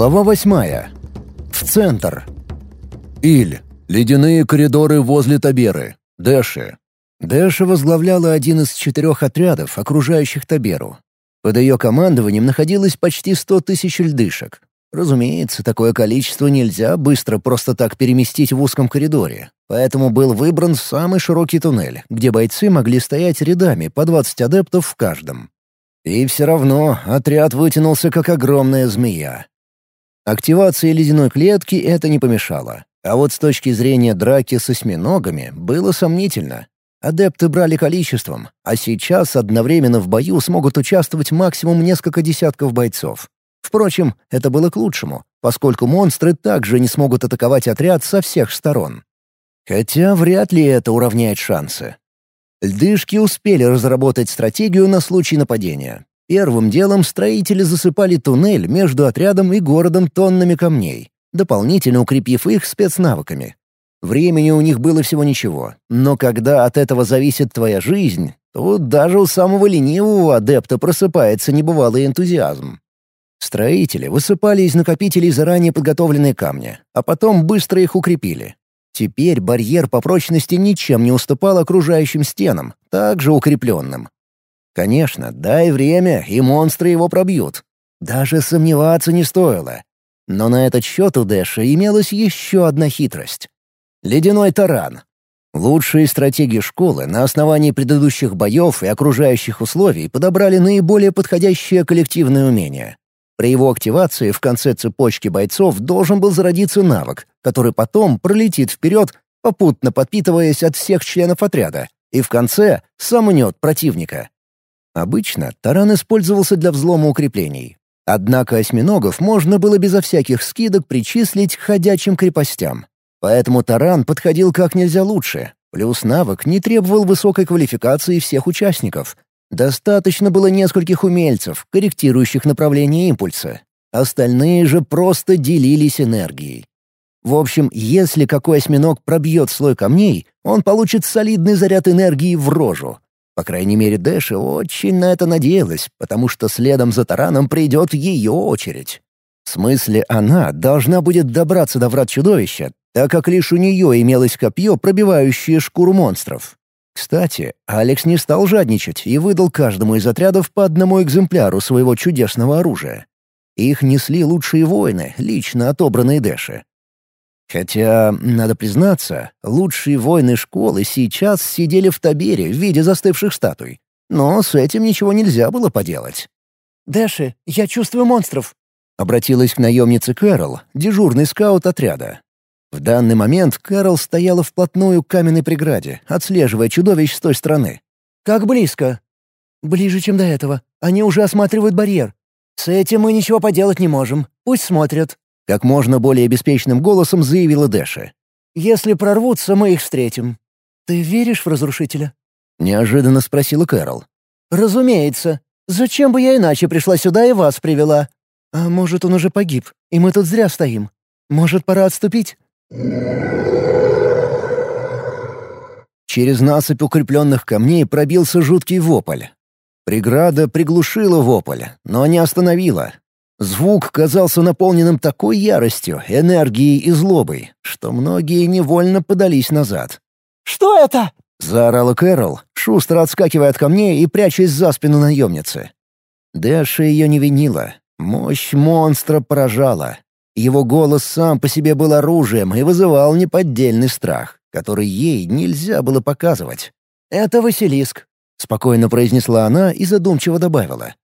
Глава восьмая. В центр. Иль. Ледяные коридоры возле Таберы. Дэши. Дэша возглавляла один из четырех отрядов, окружающих Таберу. Под ее командованием находилось почти сто тысяч льдышек. Разумеется, такое количество нельзя быстро просто так переместить в узком коридоре, поэтому был выбран самый широкий туннель, где бойцы могли стоять рядами по 20 адептов в каждом. И все равно отряд вытянулся как огромная змея. Активации ледяной клетки это не помешало. А вот с точки зрения драки с осьминогами было сомнительно. Адепты брали количеством, а сейчас одновременно в бою смогут участвовать максимум несколько десятков бойцов. Впрочем, это было к лучшему, поскольку монстры также не смогут атаковать отряд со всех сторон. Хотя вряд ли это уравняет шансы. Льдышки успели разработать стратегию на случай нападения. Первым делом строители засыпали туннель между отрядом и городом тоннами камней, дополнительно укрепив их спецнавыками. Времени у них было всего ничего, но когда от этого зависит твоя жизнь, то даже у самого ленивого адепта просыпается небывалый энтузиазм. Строители высыпали из накопителей заранее подготовленные камни, а потом быстро их укрепили. Теперь барьер по прочности ничем не уступал окружающим стенам, также укрепленным. Конечно, дай время, и монстры его пробьют. Даже сомневаться не стоило. Но на этот счет у Дэша имелась еще одна хитрость. Ледяной таран. Лучшие стратегии школы на основании предыдущих боев и окружающих условий подобрали наиболее подходящее коллективное умение. При его активации в конце цепочки бойцов должен был зародиться навык, который потом пролетит вперед, попутно подпитываясь от всех членов отряда, и в конце сомнет противника. Обычно таран использовался для взлома укреплений. Однако осьминогов можно было безо всяких скидок причислить к ходячим крепостям. Поэтому таран подходил как нельзя лучше, плюс навык не требовал высокой квалификации всех участников, Достаточно было нескольких умельцев, корректирующих направление импульса. Остальные же просто делились энергией. В общем, если какой осьминог пробьет слой камней, он получит солидный заряд энергии в рожу. По крайней мере, Дэша очень на это надеялась, потому что следом за тараном придет ее очередь. В смысле, она должна будет добраться до врат чудовища, так как лишь у нее имелось копье, пробивающее шкуру монстров. Кстати, Алекс не стал жадничать и выдал каждому из отрядов по одному экземпляру своего чудесного оружия. Их несли лучшие воины, лично отобранные Дэши. Хотя, надо признаться, лучшие воины школы сейчас сидели в табере в виде застывших статуй. Но с этим ничего нельзя было поделать. «Дэши, я чувствую монстров», — обратилась к наемнице Кэрол, дежурный скаут отряда. В данный момент Кэрол стояла вплотную к каменной преграде, отслеживая чудовищ с той стороны. «Как близко?» «Ближе, чем до этого. Они уже осматривают барьер. С этим мы ничего поделать не можем. Пусть смотрят». Как можно более беспечным голосом заявила Дэша. «Если прорвутся, мы их встретим». «Ты веришь в Разрушителя?» Неожиданно спросила Кэрол. «Разумеется. Зачем бы я иначе пришла сюда и вас привела?» «А может, он уже погиб, и мы тут зря стоим? Может, пора отступить?» Через насыпь укрепленных камней пробился жуткий вопль. Преграда приглушила вопль, но не остановила. Звук казался наполненным такой яростью, энергией и злобой, что многие невольно подались назад. «Что это?» — заорала Кэрол, шустро отскакивая от камней и прячась за спину наемницы. Дэша ее не винила. Мощь монстра поражала. Его голос сам по себе был оружием и вызывал неподдельный страх, который ей нельзя было показывать. «Это Василиск», — спокойно произнесла она и задумчиво добавила.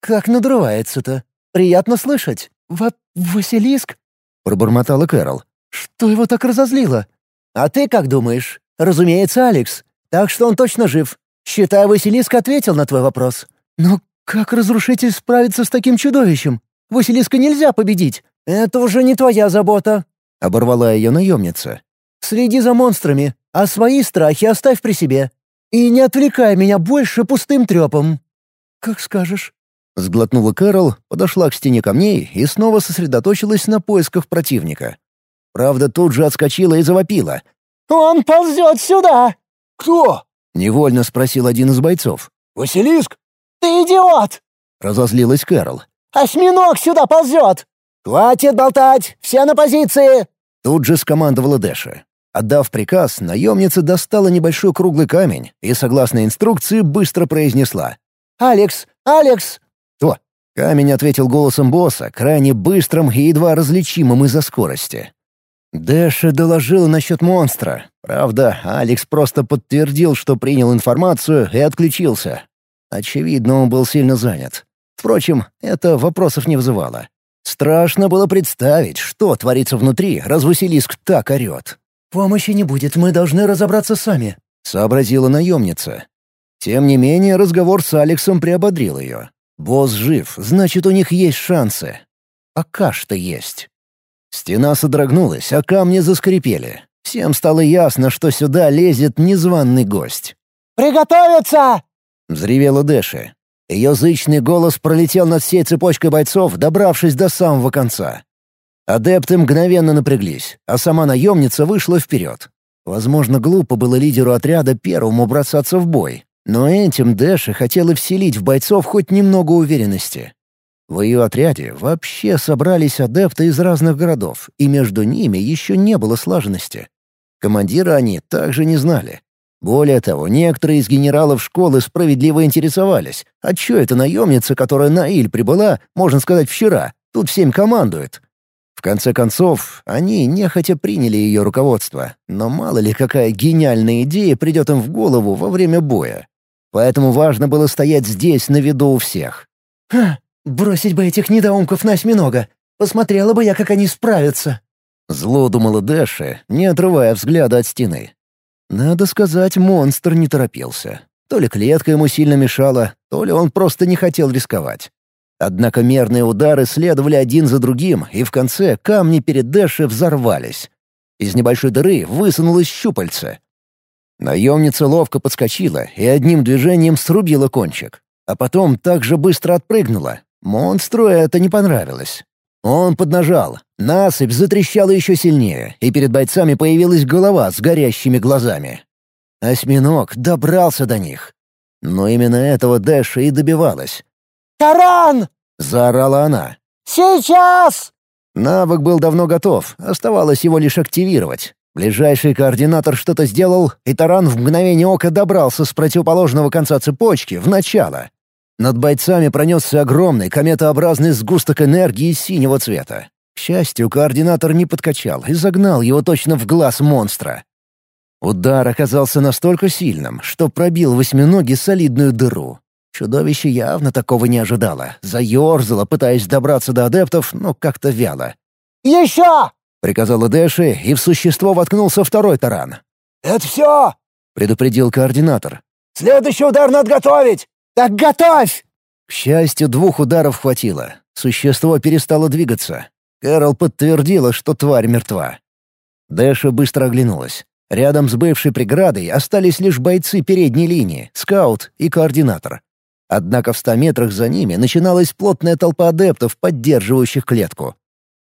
«Как надрывается-то? Приятно слышать. Вот Василиск?» — пробормотала Кэрол. «Что его так разозлило?» «А ты как думаешь? Разумеется, Алекс. Так что он точно жив. Считай, Василиск ответил на твой вопрос». «Но как разрушитель справится с таким чудовищем? Василиска нельзя победить. «Это уже не твоя забота», — оборвала ее наемница. «Следи за монстрами, а свои страхи оставь при себе. И не отвлекай меня больше пустым трепом». «Как скажешь». Сглотнула Кэрол, подошла к стене камней и снова сосредоточилась на поисках противника. Правда, тут же отскочила и завопила. «Он ползет сюда!» «Кто?» — невольно спросил один из бойцов. «Василиск?» «Ты идиот!» — разозлилась Кэрол. «Осьминог сюда ползет!» «Хватит болтать! Все на позиции!» Тут же скомандовала Дэша. Отдав приказ, наемница достала небольшой круглый камень и, согласно инструкции, быстро произнесла. «Алекс! Алекс!» Камень ответил голосом босса, крайне быстрым и едва различимым из-за скорости. Дэша доложила насчет монстра. Правда, Алекс просто подтвердил, что принял информацию и отключился. Очевидно, он был сильно занят. Впрочем, это вопросов не вызывало. Страшно было представить, что творится внутри, раз Василиск так орёт. «Помощи не будет, мы должны разобраться сами», — сообразила наемница. Тем не менее, разговор с Алексом приободрил ее. Босс жив, значит, у них есть шансы. Пока что есть. Стена содрогнулась, а камни заскрипели. Всем стало ясно, что сюда лезет незваный гость. «Приготовиться!» — взревела Дэши. Ее зычный голос пролетел над всей цепочкой бойцов, добравшись до самого конца. Адепты мгновенно напряглись, а сама наемница вышла вперед. Возможно, глупо было лидеру отряда первому бросаться в бой, но этим Дэши хотела вселить в бойцов хоть немного уверенности. В ее отряде вообще собрались адепты из разных городов, и между ними еще не было слаженности. Командира они также не знали. Более того, некоторые из генералов школы справедливо интересовались, а чё эта наемница, которая на Иль прибыла, можно сказать, вчера, тут всем командует. В конце концов, они нехотя приняли ее руководство, но мало ли какая гениальная идея придет им в голову во время боя. Поэтому важно было стоять здесь на виду у всех. «Ха, Бросить бы этих недоумков на осьминога. Посмотрела бы я, как они справятся. Зло думала Дэша, не отрывая взгляда от стены. Надо сказать, монстр не торопился. То ли клетка ему сильно мешала, то ли он просто не хотел рисковать. Однако мерные удары следовали один за другим, и в конце камни перед Дэшей взорвались. Из небольшой дыры высунулось щупальце. Наемница ловко подскочила и одним движением срубила кончик. А потом так же быстро отпрыгнула, Монстру это не понравилось. Он поднажал, насыпь затрещала еще сильнее, и перед бойцами появилась голова с горящими глазами. Осьминог добрался до них. Но именно этого Дэша и добивалась. «Таран!» — заорала она. «Сейчас!» Навык был давно готов, оставалось его лишь активировать. Ближайший координатор что-то сделал, и таран в мгновение ока добрался с противоположного конца цепочки в начало. Над бойцами пронесся огромный кометообразный сгусток энергии синего цвета. К счастью, координатор не подкачал и загнал его точно в глаз монстра. Удар оказался настолько сильным, что пробил восьминоги солидную дыру. Чудовище явно такого не ожидало. Заерзало, пытаясь добраться до адептов, но как-то вяло. «Еще!» — приказала Дэши, и в существо воткнулся второй таран. «Это все!» — предупредил координатор. «Следующий удар надо готовить! «Так готовь!» К счастью, двух ударов хватило. Существо перестало двигаться. Кэрол подтвердила, что тварь мертва. Дэша быстро оглянулась. Рядом с бывшей преградой остались лишь бойцы передней линии, скаут и координатор. Однако в ста метрах за ними начиналась плотная толпа адептов, поддерживающих клетку.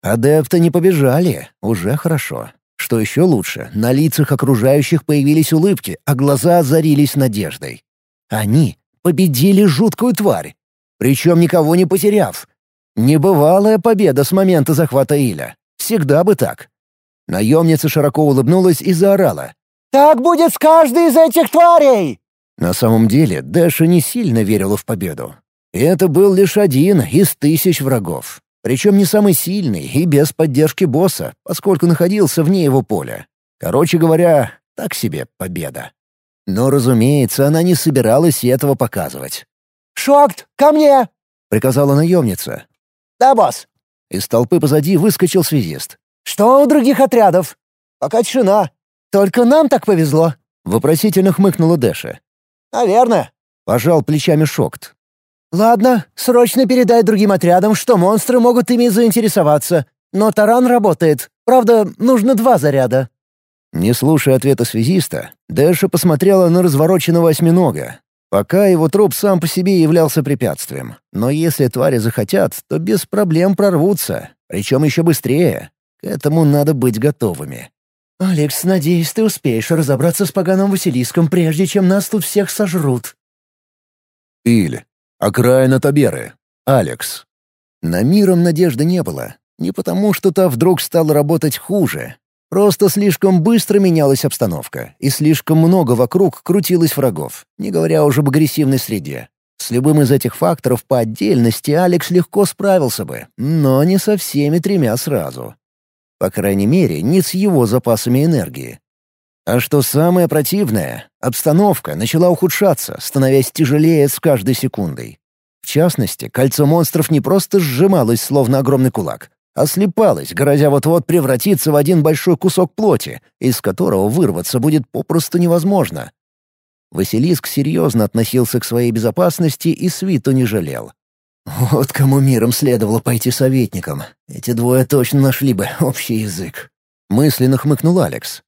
Адепты не побежали, уже хорошо. Что еще лучше, на лицах окружающих появились улыбки, а глаза озарились надеждой. Они победили жуткую тварь. Причем никого не потеряв. Небывалая победа с момента захвата Иля. Всегда бы так. Наемница широко улыбнулась и заорала. «Так будет с каждой из этих тварей!» На самом деле Дэша не сильно верила в победу. Это был лишь один из тысяч врагов. Причем не самый сильный и без поддержки босса, поскольку находился вне его поля. Короче говоря, так себе победа. Но, разумеется, она не собиралась этого показывать. «Шокт, ко мне!» — приказала наемница. «Да, босс!» Из толпы позади выскочил связист. «Что у других отрядов?» «Пока тишина. Только нам так повезло!» — вопросительно хмыкнула Дэша. «Наверное», — пожал плечами Шокт. «Ладно, срочно передай другим отрядам, что монстры могут ими заинтересоваться. Но таран работает. Правда, нужно два заряда». Не слушая ответа связиста, Дэша посмотрела на развороченного осьминога. Пока его труп сам по себе являлся препятствием. Но если твари захотят, то без проблем прорвутся. Причем еще быстрее. К этому надо быть готовыми. «Алекс, надеюсь, ты успеешь разобраться с поганым Василиском, прежде чем нас тут всех сожрут». Иль. Окраина Таберы. Алекс. На миром надежды не было. Не потому, что та вдруг стала работать хуже. Просто слишком быстро менялась обстановка, и слишком много вокруг крутилось врагов, не говоря уже об агрессивной среде. С любым из этих факторов по отдельности Алекс легко справился бы, но не со всеми тремя сразу. По крайней мере, не с его запасами энергии. А что самое противное, обстановка начала ухудшаться, становясь тяжелее с каждой секундой. В частности, кольцо монстров не просто сжималось, словно огромный кулак, а слепалось, грозя вот-вот превратиться в один большой кусок плоти, из которого вырваться будет попросту невозможно. Василиск серьезно относился к своей безопасности и свиту не жалел. Вот кому миром следовало пойти советником. Эти двое точно нашли бы общий язык. Мысленно хмыкнул Алекс.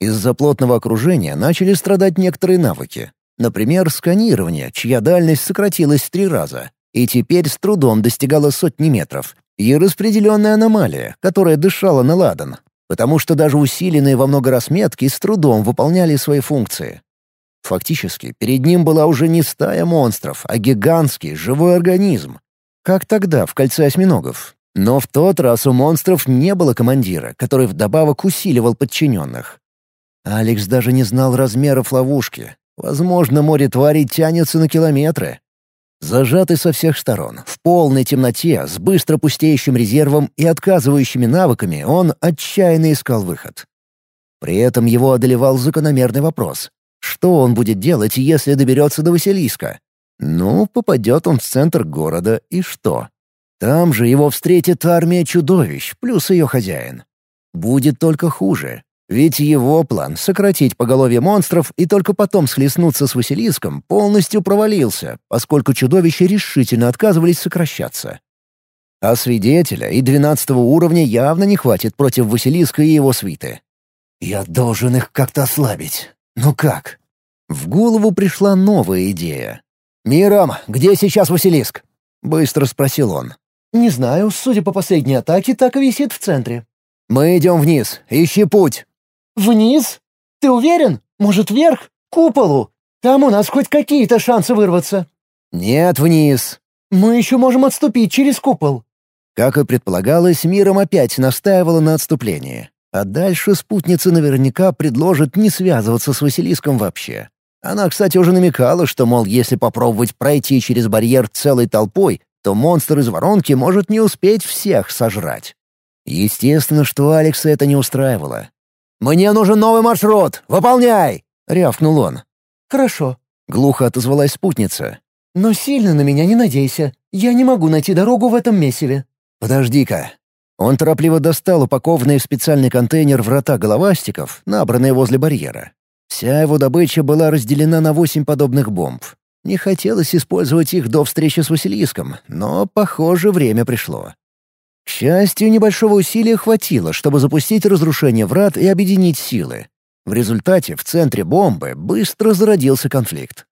Из-за плотного окружения начали страдать некоторые навыки. Например, сканирование, чья дальность сократилась в три раза, и теперь с трудом достигала сотни метров, и распределенная аномалия, которая дышала на ладан, потому что даже усиленные во много раз метки с трудом выполняли свои функции. Фактически, перед ним была уже не стая монстров, а гигантский живой организм. Как тогда в кольце осьминогов. Но в тот раз у монстров не было командира, который вдобавок усиливал подчиненных. Алекс даже не знал размеров ловушки. Возможно, море тварей тянется на километры. Зажатый со всех сторон, в полной темноте, с быстро пустеющим резервом и отказывающими навыками, он отчаянно искал выход. При этом его одолевал закономерный вопрос. Что он будет делать, если доберется до Василиска? Ну, попадет он в центр города, и что? Там же его встретит армия чудовищ, плюс ее хозяин. Будет только хуже. Ведь его план — сократить поголовье монстров и только потом схлестнуться с Василиском — полностью провалился, поскольку чудовища решительно отказывались сокращаться. А свидетеля и двенадцатого уровня явно не хватит против Василиска и его свиты. «Я должен их как-то ослабить. Ну как?» В голову пришла новая идея. «Миром, где сейчас Василиск?» — быстро спросил он. «Не знаю, судя по последней атаке, так и висит в центре». «Мы идем вниз. Ищи путь». «Вниз? Ты уверен? Может, вверх? К куполу? Там у нас хоть какие-то шансы вырваться». «Нет, вниз». «Мы еще можем отступить через купол». Как и предполагалось, миром опять настаивала на отступлении. А дальше спутница наверняка предложит не связываться с Василиском вообще. Она, кстати, уже намекала, что, мол, если попробовать пройти через барьер целой толпой, то монстр из воронки может не успеть всех сожрать. Естественно, что Алекса это не устраивало. «Мне нужен новый маршрут! Выполняй!» — рявкнул он. «Хорошо», — глухо отозвалась спутница. «Но сильно на меня не надейся. Я не могу найти дорогу в этом месиве». «Подожди-ка». Он торопливо достал упакованные в специальный контейнер врата головастиков, набранные возле барьера. Вся его добыча была разделена на восемь подобных бомб. Не хотелось использовать их до встречи с Василиском, но, похоже, время пришло. К счастью, небольшого усилия хватило, чтобы запустить разрушение врат и объединить силы. В результате в центре бомбы быстро зародился конфликт.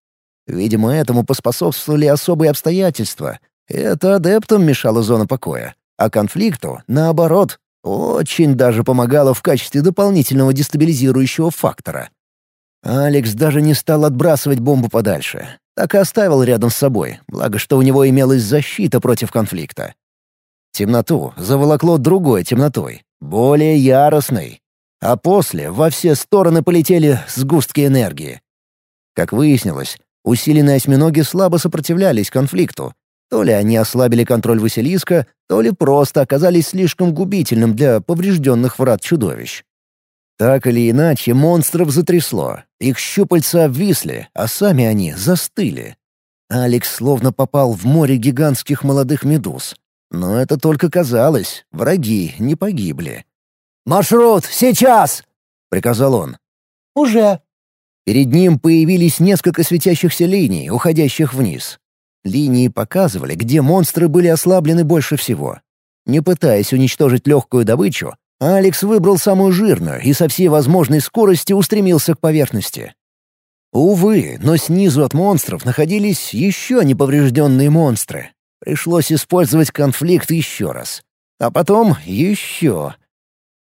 Видимо, этому поспособствовали особые обстоятельства. Это адептам мешала зона покоя, а конфликту, наоборот, очень даже помогало в качестве дополнительного дестабилизирующего фактора. Алекс даже не стал отбрасывать бомбу подальше. Так и оставил рядом с собой, благо что у него имелась защита против конфликта. Темноту заволокло другой темнотой, более яростной. А после во все стороны полетели сгустки энергии. Как выяснилось, усиленные осьминоги слабо сопротивлялись конфликту. То ли они ослабили контроль Василиска, то ли просто оказались слишком губительным для поврежденных врат чудовищ. Так или иначе, монстров затрясло. Их щупальца обвисли, а сами они застыли. Алекс словно попал в море гигантских молодых медуз. Но это только казалось, враги не погибли. «Маршрут, сейчас!» — приказал он. «Уже!» Перед ним появились несколько светящихся линий, уходящих вниз. Линии показывали, где монстры были ослаблены больше всего. Не пытаясь уничтожить легкую добычу, Алекс выбрал самую жирную и со всей возможной скоростью устремился к поверхности. Увы, но снизу от монстров находились еще неповрежденные монстры. Пришлось использовать конфликт еще раз. А потом еще.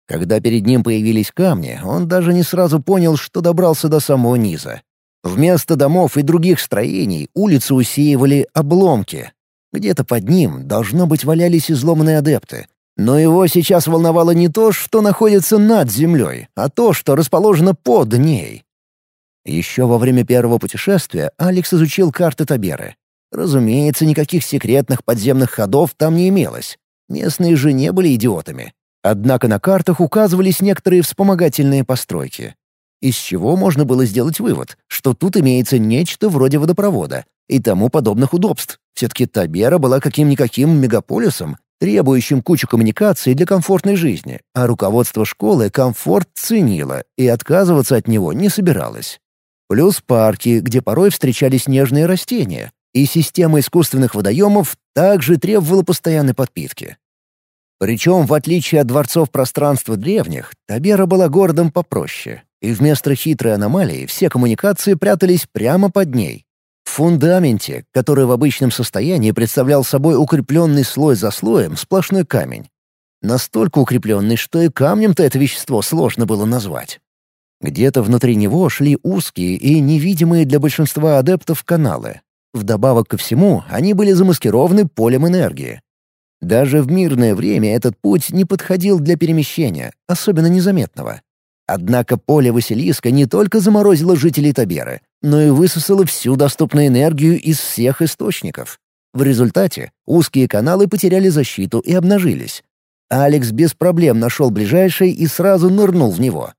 Когда перед ним появились камни, он даже не сразу понял, что добрался до самого низа. Вместо домов и других строений улицы усеивали обломки. Где-то под ним, должно быть, валялись изломанные адепты. Но его сейчас волновало не то, что находится над землей, а то, что расположено под ней. Еще во время первого путешествия Алекс изучил карты Таберы. Разумеется, никаких секретных подземных ходов там не имелось. Местные же не были идиотами. Однако на картах указывались некоторые вспомогательные постройки. Из чего можно было сделать вывод, что тут имеется нечто вроде водопровода и тому подобных удобств. Все-таки Табера была каким-никаким мегаполисом, требующим кучу коммуникаций для комфортной жизни, а руководство школы комфорт ценило и отказываться от него не собиралось. Плюс парки, где порой встречались нежные растения, и система искусственных водоемов также требовала постоянной подпитки. Причем, в отличие от дворцов пространства древних, Табера была городом попроще, и вместо хитрой аномалии все коммуникации прятались прямо под ней. В фундаменте, который в обычном состоянии представлял собой укрепленный слой за слоем сплошной камень. Настолько укрепленный, что и камнем-то это вещество сложно было назвать. Где-то внутри него шли узкие и невидимые для большинства адептов каналы. Вдобавок ко всему, они были замаскированы полем энергии. Даже в мирное время этот путь не подходил для перемещения, особенно незаметного. Однако поле Василиска не только заморозило жителей Таберы, но и высосало всю доступную энергию из всех источников. В результате узкие каналы потеряли защиту и обнажились. Алекс без проблем нашел ближайший и сразу нырнул в него.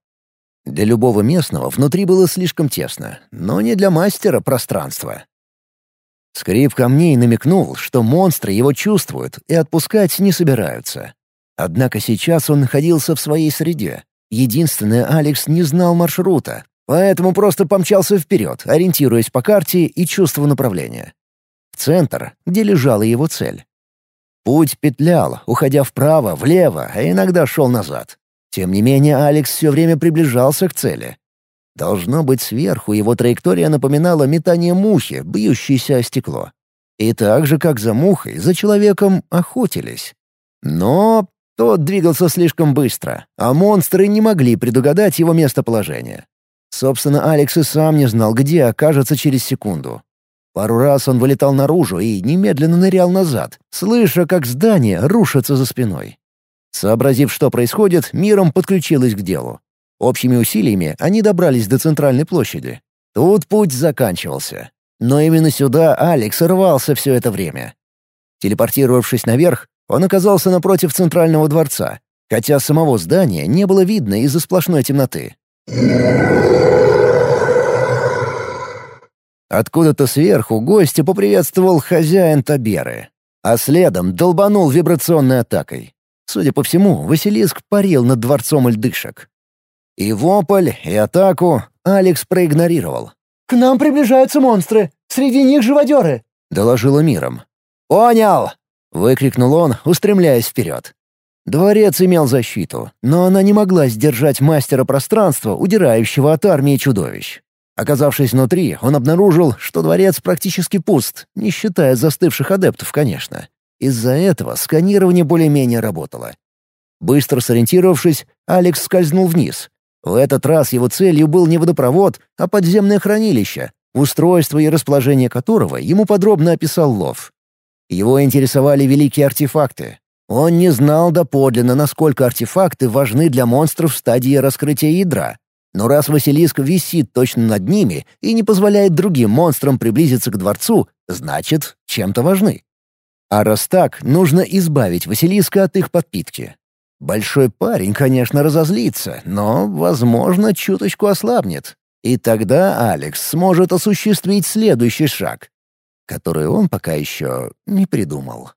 Для любого местного внутри было слишком тесно, но не для мастера пространства. Скрип камней намекнул, что монстры его чувствуют и отпускать не собираются. Однако сейчас он находился в своей среде. Единственное, Алекс не знал маршрута, поэтому просто помчался вперед, ориентируясь по карте и чувствуя направление. В центр, где лежала его цель. Путь петлял, уходя вправо, влево, а иногда шел назад. Тем не менее, Алекс все время приближался к цели. Должно быть, сверху его траектория напоминала метание мухи, бьющейся о стекло. И так же, как за мухой, за человеком охотились. Но тот двигался слишком быстро, а монстры не могли предугадать его местоположение. Собственно, Алекс и сам не знал, где окажется через секунду. Пару раз он вылетал наружу и немедленно нырял назад, слыша, как здание рушится за спиной. Сообразив, что происходит, миром подключилась к делу. Общими усилиями они добрались до центральной площади. Тут путь заканчивался. Но именно сюда Алекс рвался все это время. Телепортировавшись наверх, он оказался напротив центрального дворца, хотя самого здания не было видно из-за сплошной темноты. Откуда-то сверху гостя поприветствовал хозяин Таберы, а следом долбанул вибрационной атакой. Судя по всему, Василиск парил над дворцом льдышек. И вопль, и атаку Алекс проигнорировал. «К нам приближаются монстры! Среди них живодеры!» — доложила миром. «Понял!» — выкрикнул он, устремляясь вперед. Дворец имел защиту, но она не могла сдержать мастера пространства, удирающего от армии чудовищ. Оказавшись внутри, он обнаружил, что дворец практически пуст, не считая застывших адептов, конечно. Из-за этого сканирование более-менее работало. Быстро сориентировавшись, Алекс скользнул вниз. В этот раз его целью был не водопровод, а подземное хранилище, устройство и расположение которого ему подробно описал Лов. Его интересовали великие артефакты. Он не знал доподлинно, насколько артефакты важны для монстров в стадии раскрытия ядра. Но раз Василиск висит точно над ними и не позволяет другим монстрам приблизиться к дворцу, значит, чем-то важны. А раз так, нужно избавить Василиска от их подпитки. Большой парень, конечно, разозлится, но, возможно, чуточку ослабнет. И тогда Алекс сможет осуществить следующий шаг, который он пока еще не придумал.